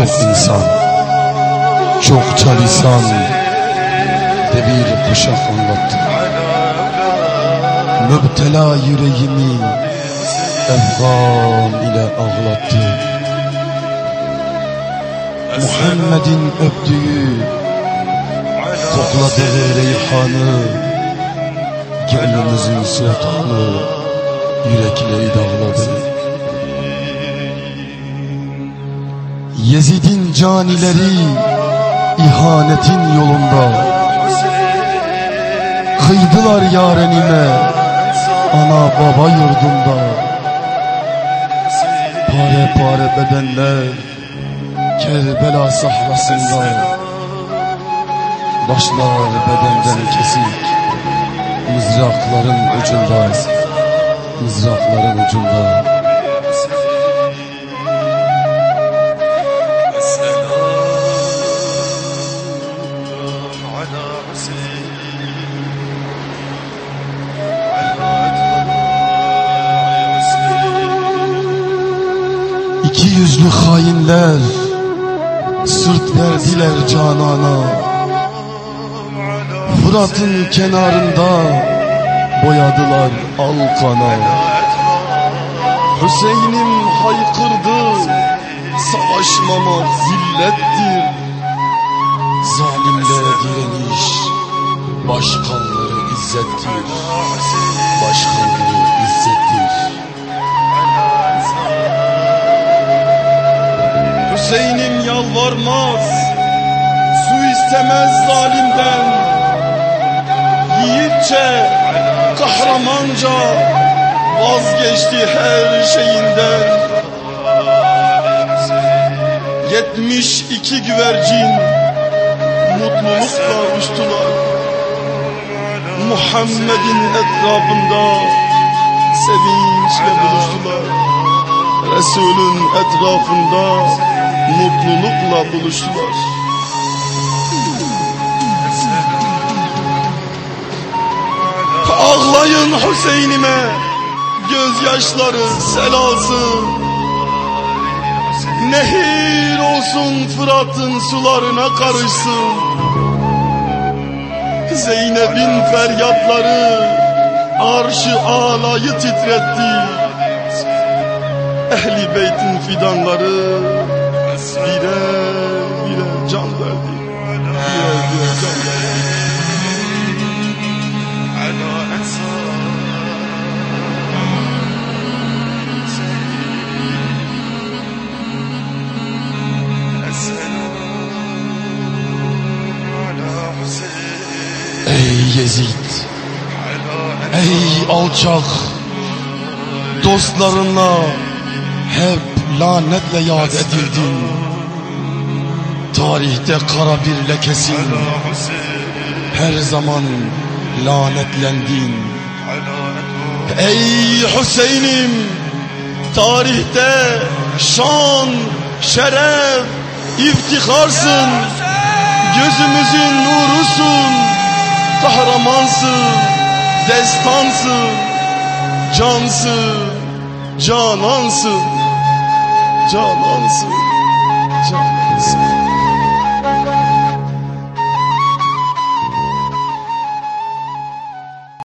çok insan Çokça lisan De bir kuşak anlattı. Mübtela yüreğimi Efgan ile ağlattı. Muhammed'in öptüğü Kokladığı reyhanı Gönlümüzün sultanı Yürekleri dağladı Yezid'in canileri ihanetin yolunda. Kıydılar yarenime ana baba yurdunda. Pare pare bedenler Kerbela sahrasında Başlar bedenden kesik Mızrakların ucunda. Mızrakların ucunda İki yüzlü hainler Sırt verdiler canana. Fırat'ın kenarında Boyadılar alkana Hüseyin'im haykırdı Savaşmamak zillettir. Zalimlere direniş Başkanları izzettir. Başkanları izzettir. Hüseyin'im yalvarmaz. Su istemez zalimden. Yiğitçe Kahramanca Vazgeçti her şeyinden. Yetmiş iki güvercin Mutlulukla uçtular Muhammed'in etrafında Sevinçle buluştular Resulün etrafında mutlulukla buluştular. Ağlayın Hüseyin'ime gözyaşları selasın. Nehir olsun Fırat'ın sularına karışsın. Zeynep'in feryatları arşı alayı titretti. Ehli beytin fidanları birer birer can verdi. Birer birer can verdi. Yezid, ey alçak, dostlarına hep lanetle yad edildin. Tarihte kara bir lekesin, her zaman lanetlendin. Ey Hüseyin'im, tarihte şan, şeref, iftiharsın. Gözümüzün nurusun, kahramansın, destansın, cansın, canansın, canansın, canan.